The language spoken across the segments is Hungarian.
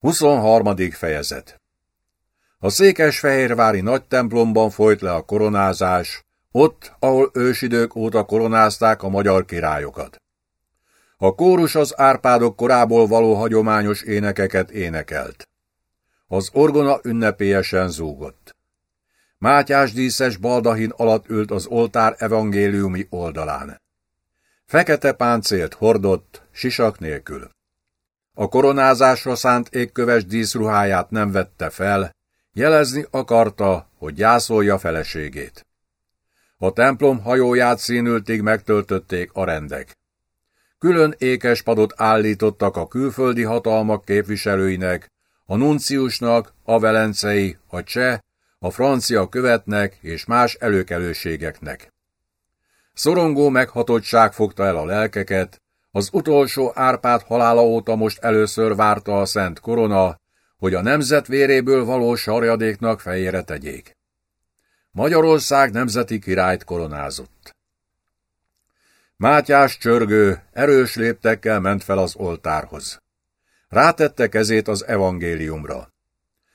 23. fejezet A székesfehérvári nagy templomban folyt le a koronázás, ott, ahol ősidők óta koronázták a magyar királyokat. A kórus az Árpádok korából való hagyományos énekeket énekelt. Az orgona ünnepélyesen zúgott. Mátyás díszes baldahin alatt ült az oltár evangéliumi oldalán. Fekete páncélt hordott, sisak nélkül. A koronázásra szánt égköves díszruháját nem vette fel, jelezni akarta, hogy gyászolja feleségét. A templom hajóját színültig megtöltötték a rendek. Külön ékespadot állítottak a külföldi hatalmak képviselőinek, a nunciusnak, a velencei, a cseh, a francia követnek és más előkelőségeknek. Szorongó meghatottság fogta el a lelkeket, az utolsó Árpád halála óta most először várta a szent korona, hogy a nemzet véréből való sarjadéknak fejére tegyék. Magyarország nemzeti királyt koronázott. Mátyás csörgő, erős léptekkel ment fel az oltárhoz. Rátette kezét az evangéliumra.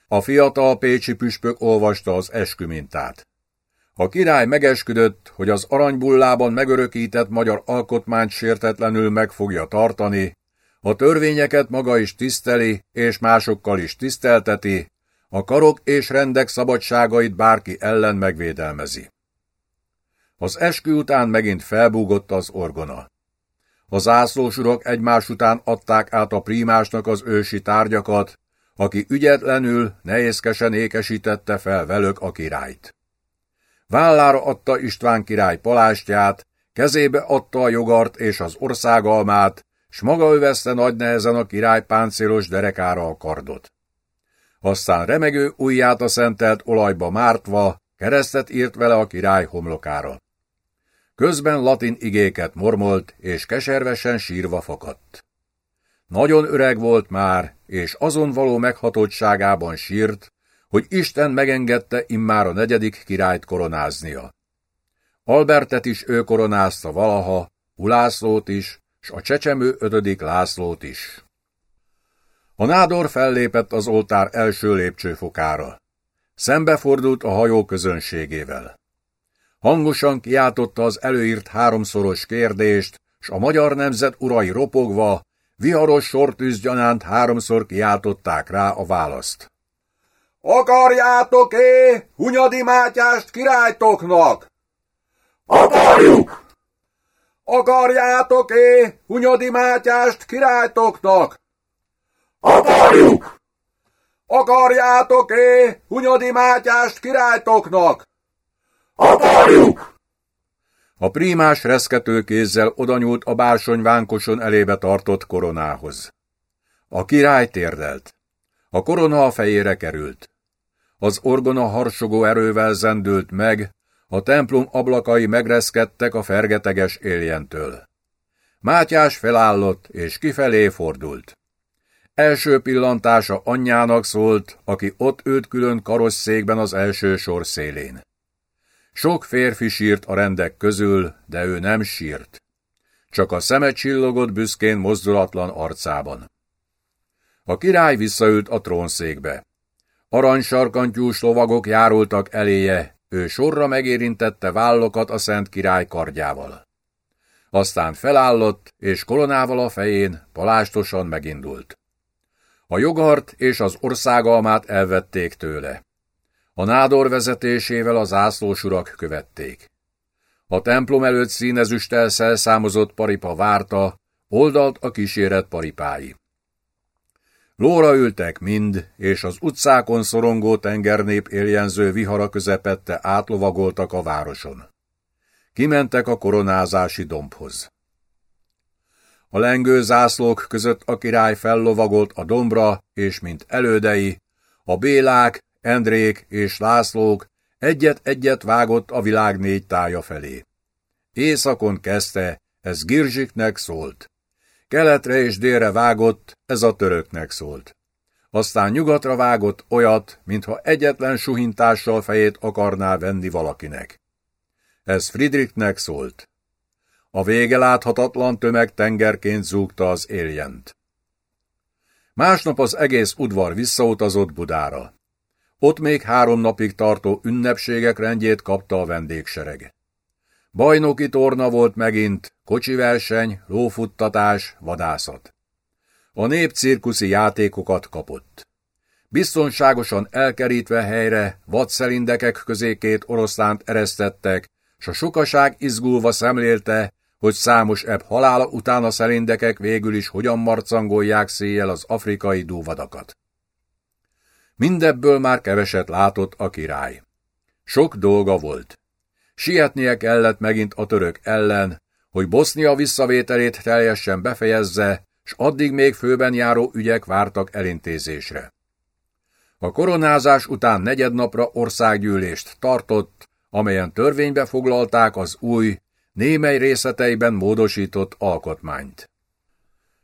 A fiatal pécsi püspök olvasta az eskümintát. A király megesküdött, hogy az aranybullában megörökített magyar alkotmányt sértetlenül meg fogja tartani, a törvényeket maga is tiszteli, és másokkal is tisztelteti, a karok és rendek szabadságait bárki ellen megvédelmezi. Az eskü után megint felbúgott az orgona. Az ászlósurok egymás után adták át a prímásnak az ősi tárgyakat, aki ügyetlenül, nehézkesen ékesítette fel velük a királyt. Vállára adta István király palástját, kezébe adta a jogart és az országalmát, s maga övezte nagy nehezen a király páncélos derekára a kardot. Aztán remegő ujját a szentelt olajba mártva, keresztet írt vele a király homlokára. Közben latin igéket mormolt, és keservesen sírva fakadt. Nagyon öreg volt már, és azon való meghatottságában sírt, hogy Isten megengedte immár a negyedik királyt koronáznia. Albertet is ő koronázta valaha, Ulászlót is, s a csecsemő ötödik Lászlót is. A nádor fellépett az oltár első lépcsőfokára. Szembefordult a hajó közönségével. Hangosan kiáltotta az előírt háromszoros kérdést, s a magyar nemzet urai ropogva, viharos sortűzgyanánt háromszor kiáltották rá a választ. Akarjátok-é Hunyadi Mátyást királytoknak? Akarjuk! Akarjátok-é Hunyadi Mátyást királytoknak? Akarjuk! Akarjátok-é Hunyadi Mátyást királytoknak? Akarjuk! A prímás reszkető kézzel odanyúlt a bársony vánkoson elébe tartott koronához. A király térdelt. A korona a fejére került. Az orgona harsogó erővel zendült meg, a templom ablakai megreszkedtek a fergeteges éljentől. Mátyás felállott, és kifelé fordult. Első pillantása anyjának szólt, aki ott ült külön karosszékben az első sor szélén. Sok férfi sírt a rendek közül, de ő nem sírt. Csak a szeme csillogott büszkén mozdulatlan arcában. A király visszaült a trónszékbe. Aranysarkantyús lovagok járultak eléje, ő sorra megérintette vállokat a szent király kardjával. Aztán felállott, és koronával a fején palástosan megindult. A jogart és az országalmát elvették tőle. A nádor vezetésével az zászlósurak követték. A templom előtt színezüstel szelszámozott paripa várta, oldalt a kíséret paripái. Lóra ültek mind, és az utcákon szorongó tengernép éljenző vihara közepette átlovagoltak a városon. Kimentek a koronázási dombhoz. A lengő zászlók között a király fellovagolt a dombra, és mint elődei, a Bélák, Endrék és Lászlók egyet-egyet vágott a világ négy tája felé. Északon kezdte, ez Girzsiknek szólt. Keletre és délre vágott, ez a töröknek szólt. Aztán nyugatra vágott olyat, mintha egyetlen suhintással fejét akarná venni valakinek. Ez Friedrichnek szólt. A vége láthatatlan tömeg tengerként zúgta az éljent. Másnap az egész udvar visszautazott Budára. Ott még három napig tartó ünnepségek rendjét kapta a vendégsereg. Bajnoki torna volt megint, kocsiverseny, lófuttatás, vadászat. A nép cirkuszi játékokat kapott. Biztonságosan elkerítve helyre vadszerindekek közé két oroszlánt eresztettek, s a sokaság izgulva szemlélte, hogy számos ebb halála után a szerindekek végül is hogyan marcangolják széjjel az afrikai dúvadakat. Mindebből már keveset látott a király. Sok dolga volt. Sietnie kellett megint a török ellen, hogy Bosznia visszavételét teljesen befejezze, s addig még főben járó ügyek vártak elintézésre. A koronázás után negyednapra országgyűlést tartott, amelyen törvénybe foglalták az új, némely részleteiben módosított alkotmányt.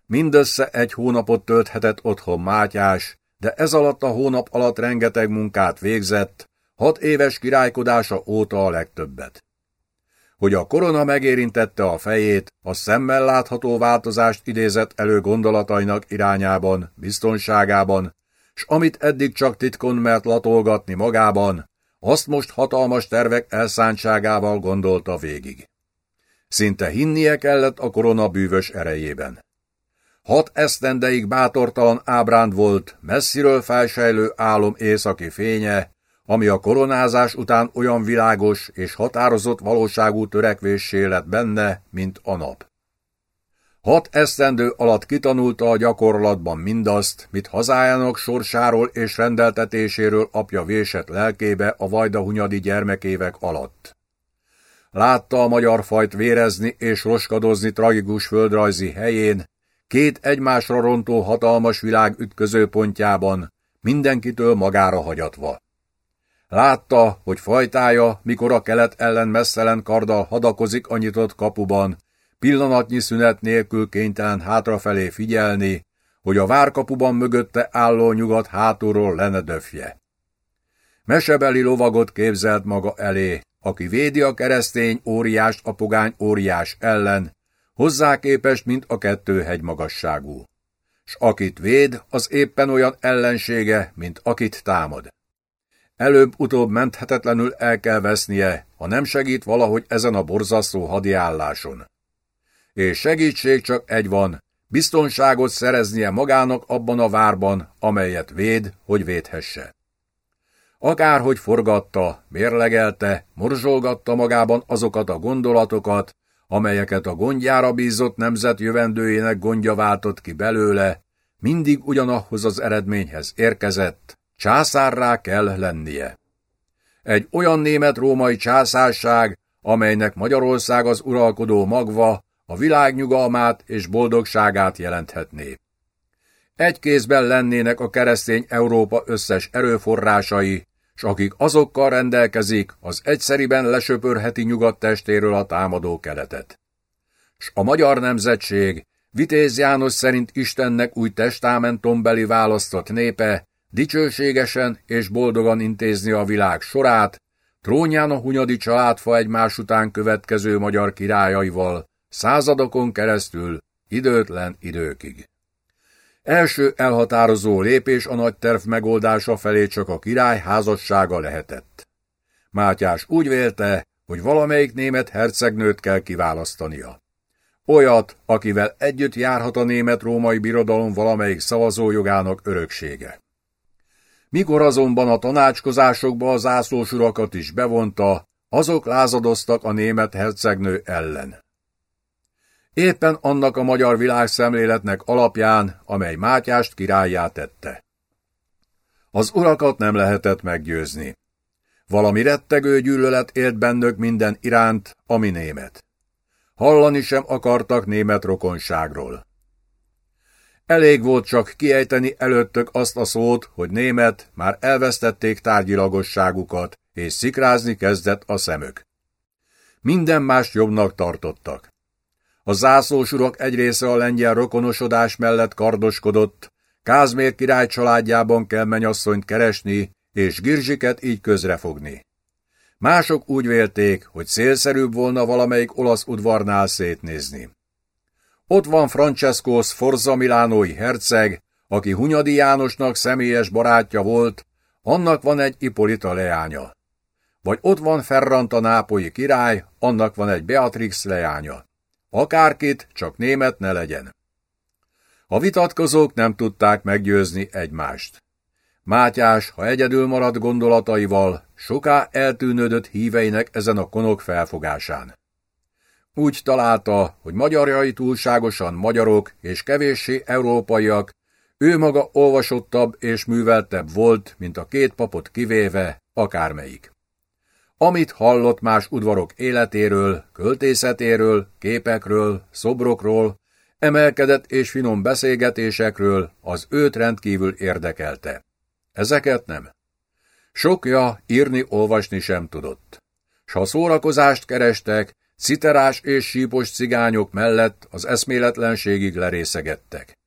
Mindössze egy hónapot tölthetett otthon Mátyás, de ez alatt a hónap alatt rengeteg munkát végzett, hat éves királykodása óta a legtöbbet. Hogy a korona megérintette a fejét, a szemmel látható változást idézett elő gondolatainak irányában, biztonságában, s amit eddig csak titkon mert latolgatni magában, azt most hatalmas tervek elszántságával gondolta végig. Szinte hinnie kellett a korona bűvös erejében. Hat esztendeig bátortalan ábránd volt, messziről felsejlő álom északi fénye, ami a koronázás után olyan világos és határozott valóságú törekvéssé lett benne, mint a nap. Hat esztendő alatt kitanulta a gyakorlatban mindazt, mit hazájának sorsáról és rendeltetéséről apja vésett lelkébe a vajdahunyadi gyermekévek alatt. Látta a magyar fajt vérezni és roskadozni tragikus földrajzi helyén, két egymásra rontó hatalmas világ ütközőpontjában, mindenkitől magára hagyatva. Látta, hogy fajtája, mikor a kelet ellen messzelen karddal hadakozik a nyitott kapuban, pillanatnyi szünet nélkül kénytelen hátrafelé figyelni, hogy a várkapuban mögötte álló nyugat hátulról lenedöfje. Mesebeli lovagot képzelt maga elé, aki védi a keresztény óriást a pogány óriás ellen, hozzá képest, mint a kettő hegy magasságú. S akit véd, az éppen olyan ellensége, mint akit támad. Előbb-utóbb menthetetlenül el kell vesznie, ha nem segít valahogy ezen a borzasztó hadiálláson. És segítség csak egy van, biztonságot szereznie magának abban a várban, amelyet véd, hogy védhesse. Akárhogy forgatta, mérlegelte, morzsolgatta magában azokat a gondolatokat, amelyeket a gondjára bízott nemzet jövendőjének gondja váltott ki belőle, mindig ugyanahhoz az eredményhez érkezett, császárrá kell lennie. Egy olyan német-római császárság, amelynek Magyarország az uralkodó magva, a világ nyugalmát és boldogságát jelenthetné. Egy kézben lennének a keresztény Európa összes erőforrásai, s akik azokkal rendelkezik, az egyszeriben lesöpörheti nyugat testéről a támadó keletet. S a magyar nemzetség, Vitéz János szerint Istennek új testamentombeli választott népe, dicsőségesen és boldogan intézni a világ sorát, trónján a hunyadi családfa egymás után következő magyar királyaival, századokon keresztül, időtlen időkig. Első elhatározó lépés a nagy terv megoldása felé csak a király házassága lehetett. Mátyás úgy vélte, hogy valamelyik német hercegnőt kell kiválasztania. Olyat, akivel együtt járhat a német-római birodalom valamelyik szavazójogának öröksége. Mikor azonban a tanácskozásokba az zászlósurakat is bevonta, azok lázadoztak a német hercegnő ellen. Éppen annak a magyar világszemléletnek alapján, amely Mátyást királyá tette. Az urakat nem lehetett meggyőzni. Valami rettegő gyűlölet élt bennük minden iránt, ami német. Hallani sem akartak német rokonságról. Elég volt csak kiejteni előttök azt a szót, hogy német, már elvesztették tárgyilagosságukat, és szikrázni kezdett a szemük. Minden más jobbnak tartottak. A zászlósurok egy része a lengyel rokonosodás mellett kardoskodott, Kázmér király családjában kell menyasszonyt keresni, és Girzsiket így közrefogni. Mások úgy vélték, hogy szélszerűbb volna valamelyik olasz udvarnál szétnézni. Ott van Francesco Sforza Milánói herceg, aki Hunyadi Jánosnak személyes barátja volt, annak van egy Ipolita leánya. Vagy ott van Ferrant a nápolyi király, annak van egy Beatrix leánya. Akárkit, csak német ne legyen. A vitatkozók nem tudták meggyőzni egymást. Mátyás, ha egyedül maradt gondolataival, soká eltűnődött híveinek ezen a konok felfogásán. Úgy találta, hogy magyarjai túlságosan magyarok és kevéssé európaiak, ő maga olvasottabb és műveltebb volt, mint a két papot kivéve, akármelyik. Amit hallott más udvarok életéről, költészetéről, képekről, szobrokról, emelkedett és finom beszélgetésekről, az őt rendkívül érdekelte. Ezeket nem. Sokja írni, olvasni sem tudott. S ha szórakozást kerestek, citerás és sípos cigányok mellett az eszméletlenségig lerészegettek.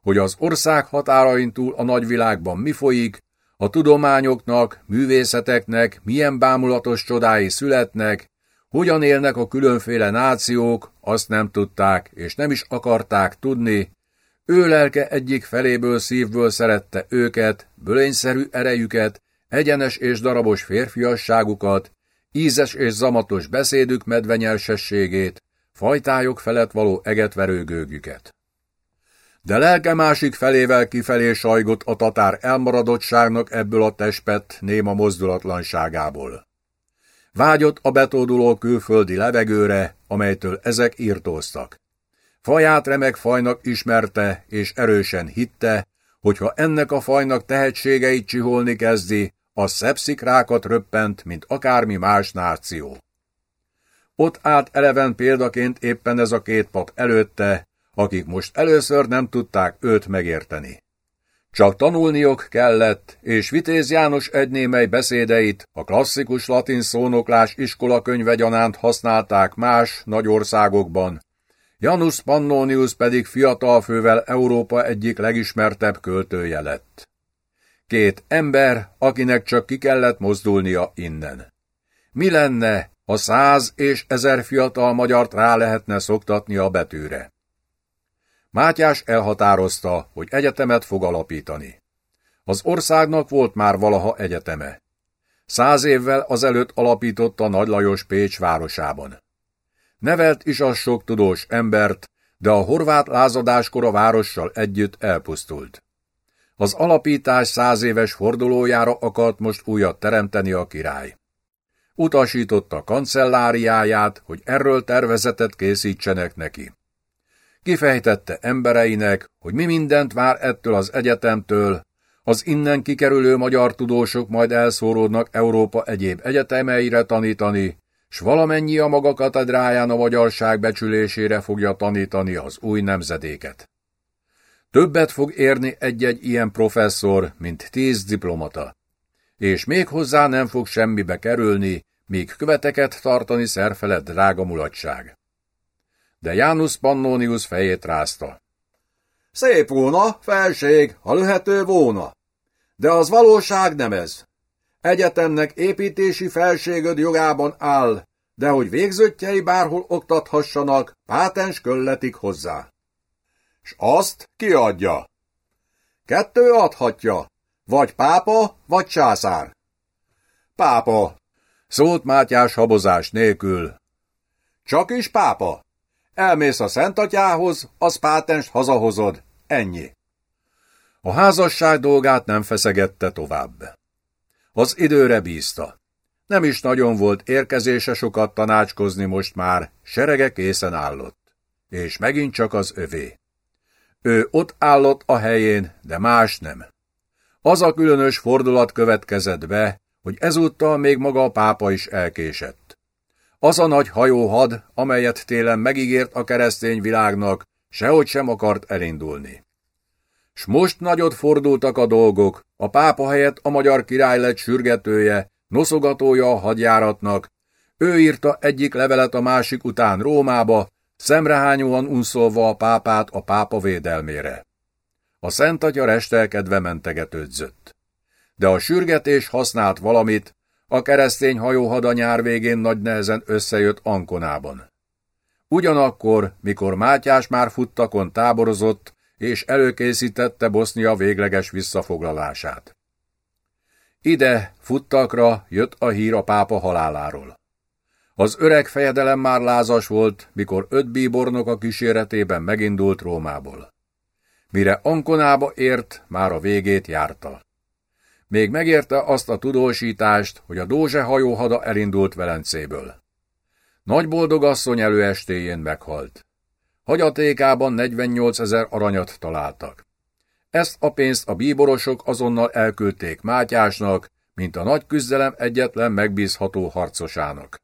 Hogy az ország határain túl a nagyvilágban mi folyik, a tudományoknak, művészeteknek milyen bámulatos csodái születnek, hogyan élnek a különféle nációk, azt nem tudták, és nem is akarták tudni, ő lelke egyik feléből szívből szerette őket, bölényszerű erejüket, egyenes és darabos férfiasságukat, ízes és zamatos beszédük medvenyelsességét, fajtájuk felett való egetverő gőgüket. De lelke másik felével kifelé sajgott a tatár elmaradottságnak ebből a tespet néma mozdulatlanságából. Vágyott a betóduló külföldi levegőre, amelytől ezek írtóztak. Faját remek fajnak ismerte, és erősen hitte, hogyha ennek a fajnak tehetségeit csiholni kezdi, a szepszikrákat röppent, mint akármi más náció. Ott állt eleven példaként éppen ez a két pap előtte, akik most először nem tudták őt megérteni. Csak tanulniok kellett, és Vitéz János egynémely beszédeit a klasszikus latin szónoklás iskolakönyve gyanánt használták más nagy országokban, Janus Pannonius pedig fiatalfővel Európa egyik legismertebb költője lett. Két ember, akinek csak ki kellett mozdulnia innen. Mi lenne, ha száz és ezer fiatal magyart rá lehetne szoktatni a betűre? Mátyás elhatározta, hogy egyetemet fog alapítani. Az országnak volt már valaha egyeteme. Száz évvel azelőtt alapította Nagy Lajos Pécs városában. Nevelt is az sok tudós embert, de a horvát lázadáskor a várossal együtt elpusztult. Az alapítás száz éves fordulójára akart most újat teremteni a király. Utasította kancelláriáját, hogy erről tervezetet készítsenek neki. Kifejtette embereinek, hogy mi mindent vár ettől az egyetemtől, az innen kikerülő magyar tudósok majd elszóródnak Európa egyéb egyetemeire tanítani, s valamennyi a maga katedráján a magyarság becsülésére fogja tanítani az új nemzedéket. Többet fog érni egy-egy ilyen professzor, mint tíz diplomata. És még hozzá nem fog semmibe kerülni, míg követeket tartani szerfelett drága mulatság. De Janus Pannonius fejét rázta. Szép volna, felség, ha löhető volna. De az valóság nem ez. Egyetemnek építési felségöd jogában áll, de hogy végzöttjei bárhol oktathassanak, pátens kölletik hozzá. S azt kiadja? Kettő adhatja, vagy pápa, vagy császár. Pápa, szólt Mátyás habozás nélkül. Csak is pápa. Elmész a szentatyához, az pátens hazahozod, ennyi. A házasság dolgát nem feszegette tovább. Az időre bízta. Nem is nagyon volt érkezése sokat tanácskozni most már, serege készen állott. És megint csak az övé. Ő ott állott a helyén, de más nem. Az a különös fordulat következett be, hogy ezúttal még maga a pápa is elkésett. Az a nagy hajóhad, amelyet télen megígért a keresztény világnak, sehogy sem akart elindulni. S most nagyot fordultak a dolgok, a pápa helyett a magyar király lett sürgetője, noszogatója a hadjáratnak, ő írta egyik levelet a másik után Rómába, szemrehányóan unszolva a pápát a pápa védelmére. A Szent Atya restelkedve mentegetődzött. De a sürgetés használt valamit, a keresztény hajóhad a nyár végén nagy nehezen összejött Ankonában. Ugyanakkor, mikor Mátyás már futtakon táborozott, és előkészítette Bosznia végleges visszafoglalását. Ide, futtakra jött a hír a pápa haláláról. Az öreg fejedelem már lázas volt, mikor öt bíbornok a kíséretében megindult Rómából. Mire Ankonába ért, már a végét járta. Még megérte azt a tudósítást, hogy a Dózse hajóhada elindult Velencéből. Nagy boldogasszony előestéjén meghalt. Hagyatékában 48 ezer aranyat találtak. Ezt a pénzt a bíborosok azonnal elküldték Mátyásnak, mint a nagy küzdelem egyetlen megbízható harcosának.